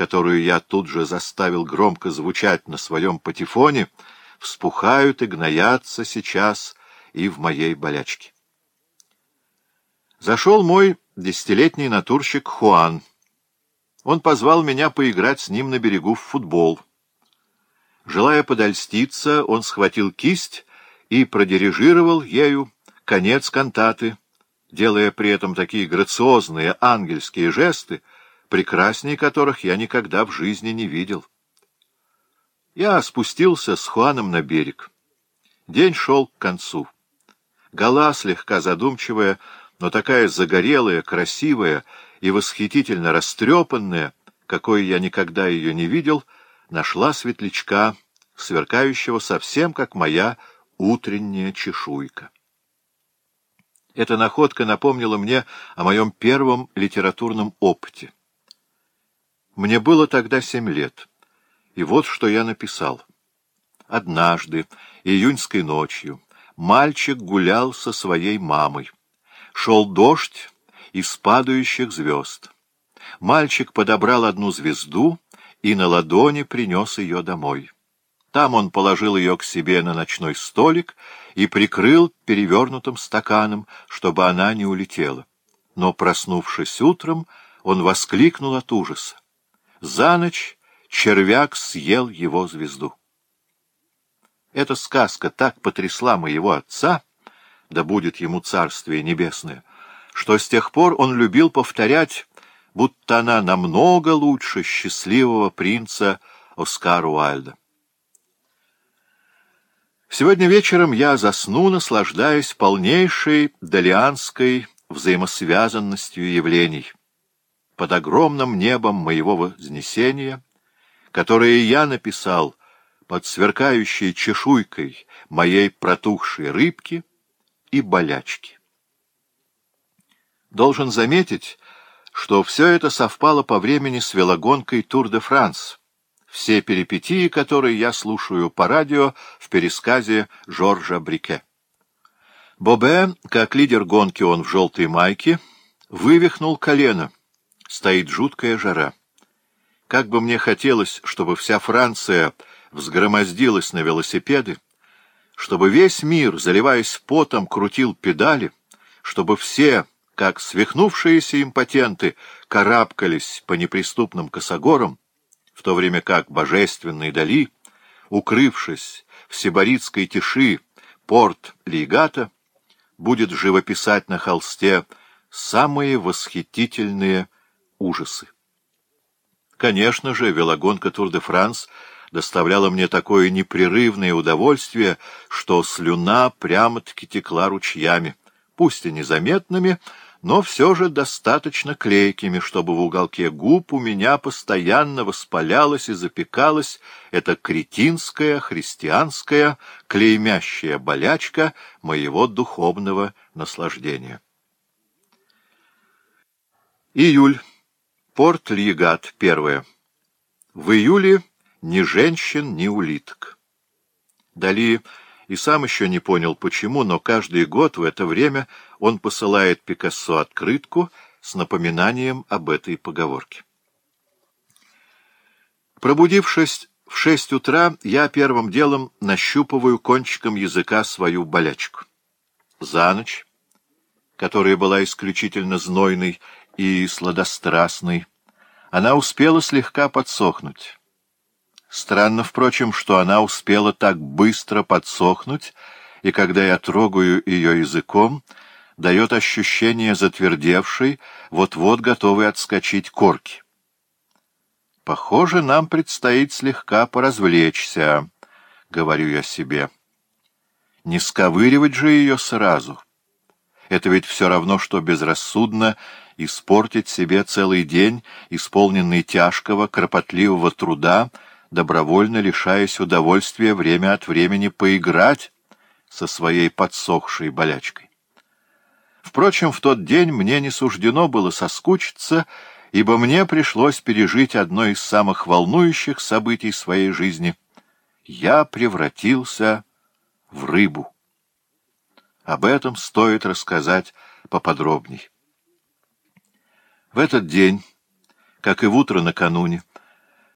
которую я тут же заставил громко звучать на своем патефоне, вспухают и гноятся сейчас и в моей болячке. Зашел мой десятилетний натурщик Хуан. Он позвал меня поиграть с ним на берегу в футбол. Желая подольститься, он схватил кисть и продирижировал ею конец кантаты, делая при этом такие грациозные ангельские жесты, Прекраснее которых я никогда в жизни не видел. Я спустился с Хуаном на берег. День шел к концу. Гала, слегка задумчивая, но такая загорелая, красивая и восхитительно растрепанная, какой я никогда ее не видел, нашла светлячка, сверкающего совсем как моя утренняя чешуйка. Эта находка напомнила мне о моем первом литературном опыте. Мне было тогда семь лет, и вот что я написал. Однажды, июньской ночью, мальчик гулял со своей мамой. Шел дождь из падающих звезд. Мальчик подобрал одну звезду и на ладони принес ее домой. Там он положил ее к себе на ночной столик и прикрыл перевернутым стаканом, чтобы она не улетела. Но, проснувшись утром, он воскликнул от ужаса. За ночь червяк съел его звезду. Эта сказка так потрясла моего отца, да будет ему царствие небесное, что с тех пор он любил повторять, будто она намного лучше счастливого принца Оскара Уальда. Сегодня вечером я засну, наслаждаясь полнейшей долианской взаимосвязанностью явлений — под огромным небом моего вознесения, которое я написал под сверкающей чешуйкой моей протухшей рыбки и болячки. Должен заметить, что все это совпало по времени с велогонкой Тур-де-Франс, все перипетии которой я слушаю по радио в пересказе Жоржа Брике. Бобе, как лидер гонки он в желтой майке, вывихнул колено — стоит жуткая жара. Как бы мне хотелось, чтобы вся Франция взгромоздилась на велосипеды, чтобы весь мир, заливаясь потом, крутил педали, чтобы все, как свихнувшиеся импотенты, карабкались по неприступным косогорам, в то время как божественный Дали, укрывшись в сибаритской тиши Порт-Льигата, будет живописать на холсте самые восхитительные ужасы. Конечно же, велогонка Тур-де-Франс доставляла мне такое непрерывное удовольствие, что слюна прямо-таки текла ручьями, пусть и незаметными, но все же достаточно клейкими, чтобы в уголке губ у меня постоянно воспалялась и запекалась эта кретинская, христианская, клеймящая болячка моего духовного наслаждения. Июль. Порт Льегат, первое. В июле ни женщин, ни улиток. Дали и сам еще не понял, почему, но каждый год в это время он посылает Пикассо открытку с напоминанием об этой поговорке. Пробудившись в шесть утра, я первым делом нащупываю кончиком языка свою болячку. За ночь которая была исключительно знойной и сладострастной, она успела слегка подсохнуть. Странно, впрочем, что она успела так быстро подсохнуть, и когда я трогаю ее языком, дает ощущение затвердевшей, вот-вот готовой отскочить корки. «Похоже, нам предстоит слегка поразвлечься», — говорю я себе. «Не сковыривать же ее сразу». Это ведь все равно, что безрассудно испортить себе целый день, исполненный тяжкого, кропотливого труда, добровольно лишаясь удовольствия время от времени поиграть со своей подсохшей болячкой. Впрочем, в тот день мне не суждено было соскучиться, ибо мне пришлось пережить одно из самых волнующих событий своей жизни. Я превратился в рыбу. Об этом стоит рассказать поподробней. В этот день, как и в утро накануне,